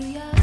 through